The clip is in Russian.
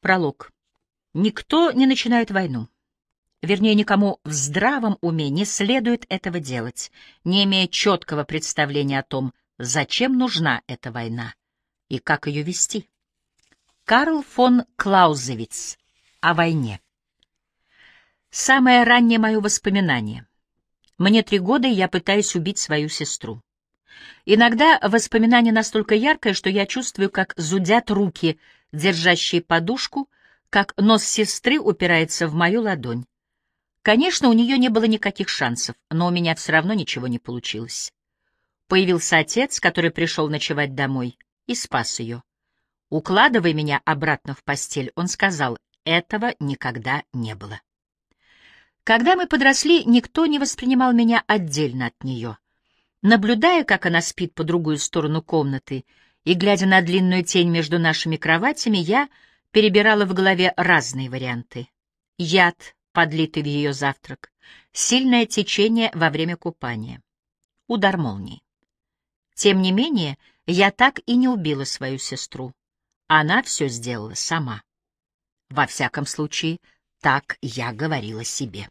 Пролог. Никто не начинает войну. Вернее, никому в здравом уме не следует этого делать, не имея четкого представления о том, зачем нужна эта война и как ее вести. Карл фон Клаузевиц. О войне. Самое раннее мое воспоминание. Мне три года, и я пытаюсь убить свою сестру. Иногда воспоминание настолько яркое, что я чувствую, как зудят руки, держащие подушку, как нос сестры упирается в мою ладонь. Конечно, у нее не было никаких шансов, но у меня все равно ничего не получилось. Появился отец, который пришел ночевать домой, и спас ее. Укладывая меня обратно в постель, он сказал, этого никогда не было. Когда мы подросли, никто не воспринимал меня отдельно от нее. Наблюдая, как она спит по другую сторону комнаты, и глядя на длинную тень между нашими кроватями, я перебирала в голове разные варианты. Яд, подлитый в ее завтрак, сильное течение во время купания, удар молнии. Тем не менее, я так и не убила свою сестру. Она все сделала сама. Во всяком случае, так я говорила себе.